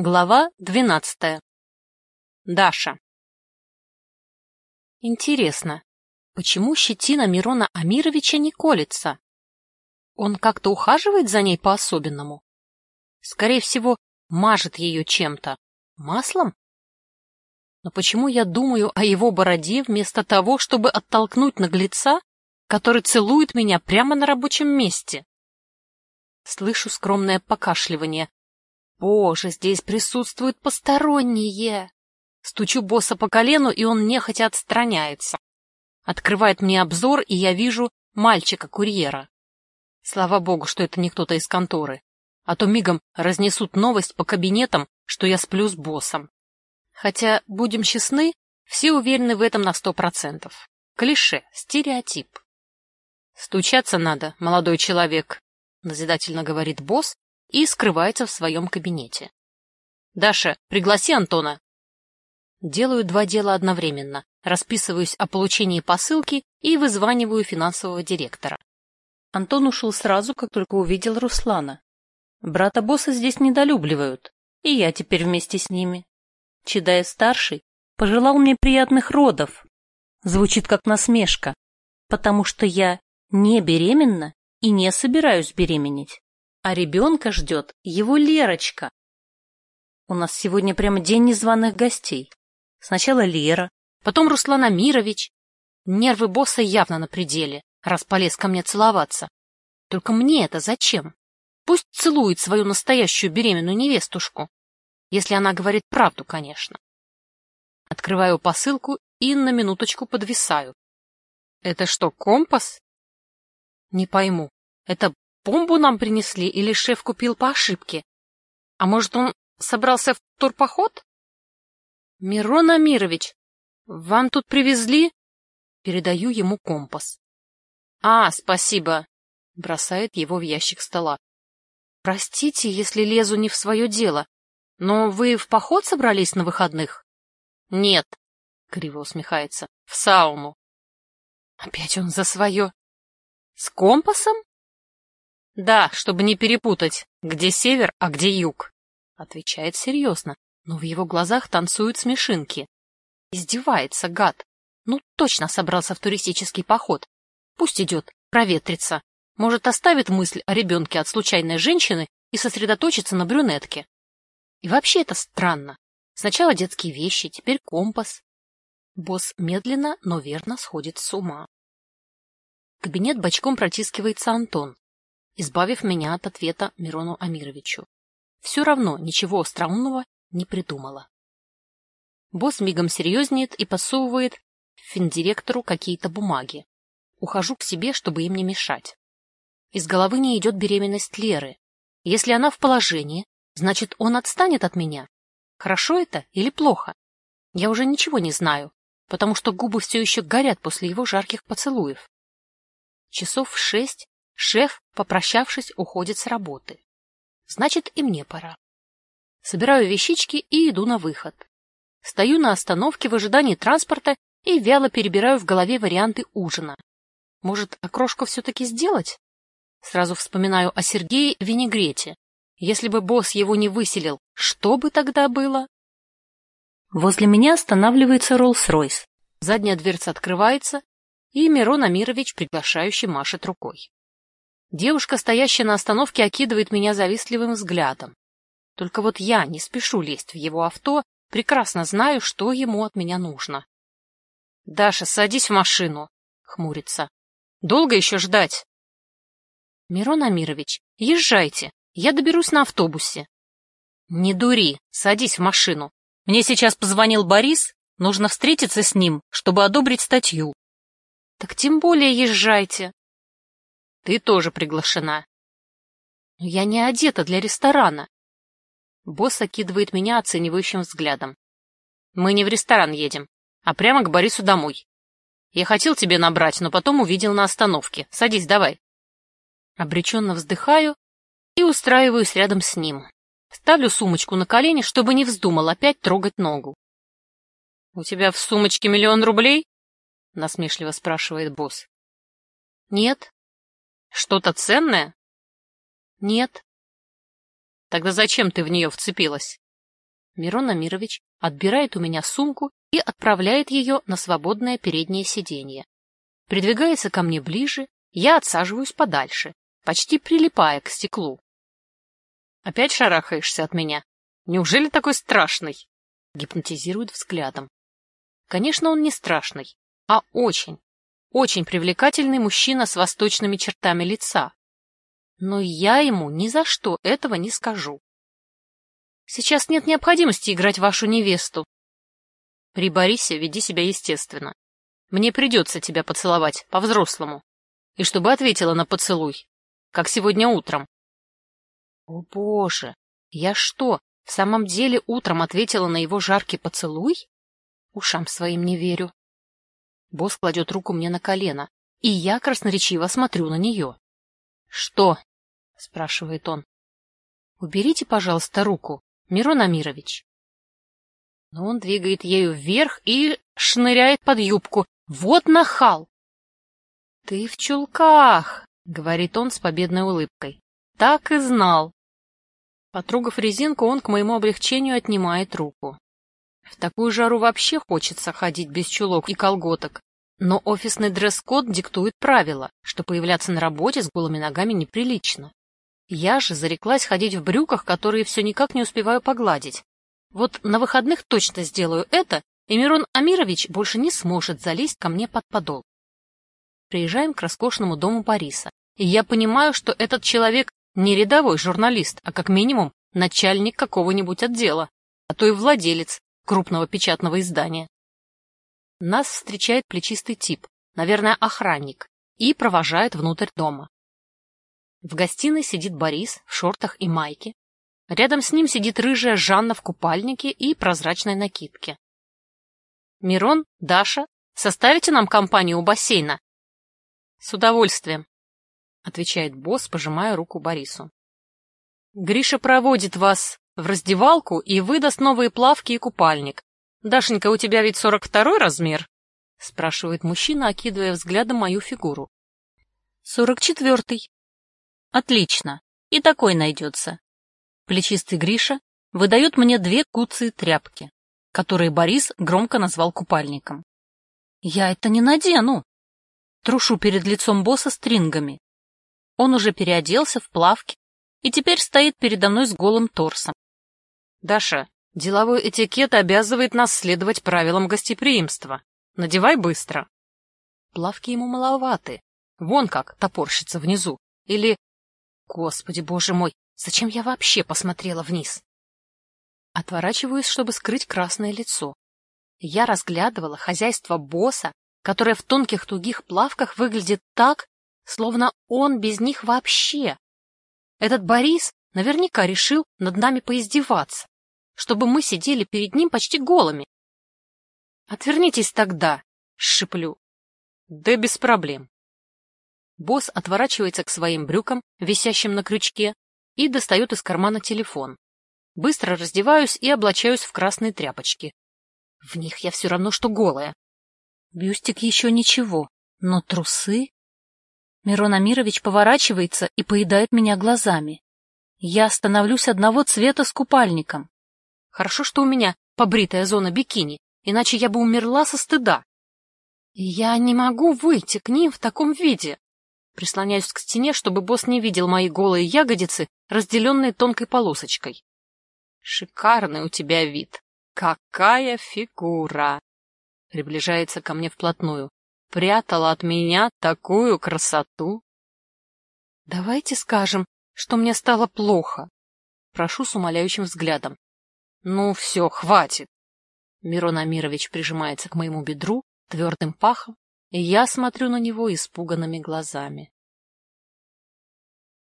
Глава двенадцатая. Даша. Интересно, почему щетина Мирона Амировича не колется? Он как-то ухаживает за ней по-особенному? Скорее всего, мажет ее чем-то. Маслом? Но почему я думаю о его бороде вместо того, чтобы оттолкнуть наглеца, который целует меня прямо на рабочем месте? Слышу скромное покашливание, Боже, здесь присутствуют посторонние. Стучу босса по колену, и он нехотя отстраняется. Открывает мне обзор, и я вижу мальчика-курьера. Слава богу, что это не кто-то из конторы. А то мигом разнесут новость по кабинетам, что я сплю с боссом. Хотя, будем честны, все уверены в этом на сто процентов. Клише, стереотип. «Стучаться надо, молодой человек», — назидательно говорит босс, и скрывается в своем кабинете. «Даша, пригласи Антона!» Делаю два дела одновременно, расписываюсь о получении посылки и вызваниваю финансового директора. Антон ушел сразу, как только увидел Руслана. Брата босса здесь недолюбливают, и я теперь вместе с ними. Чедая-старший пожелал мне приятных родов. Звучит как насмешка, потому что я не беременна и не собираюсь беременеть а ребенка ждет его Лерочка. У нас сегодня прямо день незваных гостей. Сначала Лера, потом Руслан Амирович. Нервы босса явно на пределе, раз полез ко мне целоваться. Только мне это зачем? Пусть целует свою настоящую беременную невестушку. Если она говорит правду, конечно. Открываю посылку и на минуточку подвисаю. Это что, компас? Не пойму. Это бомбу нам принесли или шеф купил по ошибке? А может, он собрался в турпоход? Мирон Амирович, вам тут привезли? Передаю ему компас. А, спасибо. Бросает его в ящик стола. Простите, если лезу не в свое дело, но вы в поход собрались на выходных? Нет, криво усмехается, в сауну. Опять он за свое. С компасом? Да, чтобы не перепутать, где север, а где юг. Отвечает серьезно, но в его глазах танцуют смешинки. Издевается гад. Ну, точно собрался в туристический поход. Пусть идет, проветрится. Может, оставит мысль о ребенке от случайной женщины и сосредоточится на брюнетке. И вообще это странно. Сначала детские вещи, теперь компас. Босс медленно, но верно сходит с ума. В кабинет бочком протискивается Антон избавив меня от ответа Мирону Амировичу. Все равно ничего остроумного не придумала. Босс мигом серьезнеет и посовывает финдиректору какие-то бумаги. Ухожу к себе, чтобы им не мешать. Из головы не идет беременность Леры. Если она в положении, значит, он отстанет от меня. Хорошо это или плохо? Я уже ничего не знаю, потому что губы все еще горят после его жарких поцелуев. Часов в шесть Шеф, попрощавшись, уходит с работы. Значит, и мне пора. Собираю вещички и иду на выход. Стою на остановке в ожидании транспорта и вяло перебираю в голове варианты ужина. Может, окрошку все-таки сделать? Сразу вспоминаю о Сергее Винегрете. Если бы босс его не выселил, что бы тогда было? Возле меня останавливается Роллс-Ройс. Задняя дверца открывается, и Мирон Амирович приглашающе машет рукой. Девушка, стоящая на остановке, окидывает меня завистливым взглядом. Только вот я не спешу лезть в его авто, прекрасно знаю, что ему от меня нужно. — Даша, садись в машину, — хмурится. — Долго еще ждать? — Мирон Амирович, езжайте, я доберусь на автобусе. — Не дури, садись в машину. Мне сейчас позвонил Борис, нужно встретиться с ним, чтобы одобрить статью. — Так тем более езжайте, ты тоже приглашена. Но я не одета для ресторана. Босс окидывает меня оценивающим взглядом. Мы не в ресторан едем, а прямо к Борису домой. Я хотел тебе набрать, но потом увидел на остановке. Садись, давай. Обреченно вздыхаю и устраиваюсь рядом с ним. Ставлю сумочку на колени, чтобы не вздумал опять трогать ногу. — У тебя в сумочке миллион рублей? — насмешливо спрашивает босс. — Нет, что-то ценное? Нет. Тогда зачем ты в нее вцепилась? Мирон Амирович отбирает у меня сумку и отправляет ее на свободное переднее сиденье. Придвигается ко мне ближе, я отсаживаюсь подальше, почти прилипая к стеклу. «Опять шарахаешься от меня? Неужели такой страшный?» Гипнотизирует взглядом. Конечно, он не страшный, а очень, очень привлекательный мужчина с восточными чертами лица. Но я ему ни за что этого не скажу. Сейчас нет необходимости играть вашу невесту. При Борисе веди себя естественно. Мне придется тебя поцеловать, по-взрослому. И чтобы ответила на поцелуй, как сегодня утром. О, боже! Я что, в самом деле утром ответила на его жаркий поцелуй? Ушам своим не верю. Босс кладет руку мне на колено, и я красноречиво смотрю на нее. — Что? — спрашивает он. — Уберите, пожалуйста, руку. Мирон Амирович. Но он двигает ею вверх и шныряет под юбку. Вот нахал! — Ты в чулках, — говорит он с победной улыбкой. — Так и знал. Потрогав резинку, он к моему облегчению отнимает руку. В такую жару вообще хочется ходить без чулок и колготок. Но офисный дресс-код диктует правила, что появляться на работе с голыми ногами неприлично. Я же зареклась ходить в брюках, которые все никак не успеваю погладить. Вот на выходных точно сделаю это, и Мирон Амирович больше не сможет залезть ко мне под подол. Приезжаем к роскошному дому Бориса, и я понимаю, что этот человек не рядовой журналист, а как минимум начальник какого-нибудь отдела, а то и владелец крупного печатного издания. Нас встречает плечистый тип, наверное, охранник, и провожает внутрь дома. В гостиной сидит Борис в шортах и майке. Рядом с ним сидит рыжая Жанна в купальнике и прозрачной накидке. «Мирон, Даша, составите нам компанию у бассейна?» «С удовольствием», — отвечает босс, пожимая руку Борису. «Гриша проводит вас в раздевалку и выдаст новые плавки и купальник. Дашенька, у тебя ведь сорок второй размер?» — спрашивает мужчина, окидывая взглядом мою фигуру. «Сорок четвертый», Отлично. И такой найдется. Плечистый Гриша выдает мне две куцые тряпки, которые Борис громко назвал купальником. Я это не надену. Трушу перед лицом босса стрингами. Он уже переоделся в плавки и теперь стоит передо мной с голым торсом. Даша, деловой этикет обязывает нас следовать правилам гостеприимства. Надевай быстро. Плавки ему маловаты. Вон как топорщится внизу. Или Господи, боже мой, зачем я вообще посмотрела вниз? Отворачиваюсь, чтобы скрыть красное лицо. Я разглядывала хозяйство босса, которое в тонких тугих плавках выглядит так, словно он без них вообще. Этот Борис наверняка решил над нами поиздеваться, чтобы мы сидели перед ним почти голыми. «Отвернитесь тогда!» — шиплю. «Да без проблем. Босс отворачивается к своим брюкам, висящим на крючке, и достает из кармана телефон. Быстро раздеваюсь и облачаюсь в красные тряпочки. В них я все равно, что голая. Бюстик еще ничего, но трусы... Мирон Амирович поворачивается и поедает меня глазами. Я становлюсь одного цвета с купальником. Хорошо, что у меня побритая зона бикини, иначе я бы умерла со стыда. я не могу выйти к ним в таком виде. Прислоняюсь к стене, чтобы босс не видел мои голые ягодицы, разделенные тонкой полосочкой. Шикарный у тебя вид. Какая фигура! Приближается ко мне вплотную. Прятала от меня такую красоту. Давайте скажем, что мне стало плохо. Прошу с умоляющим взглядом. Ну все, хватит. Мирон Амирович прижимается к моему бедру твердым пахом и я смотрю на него испуганными глазами.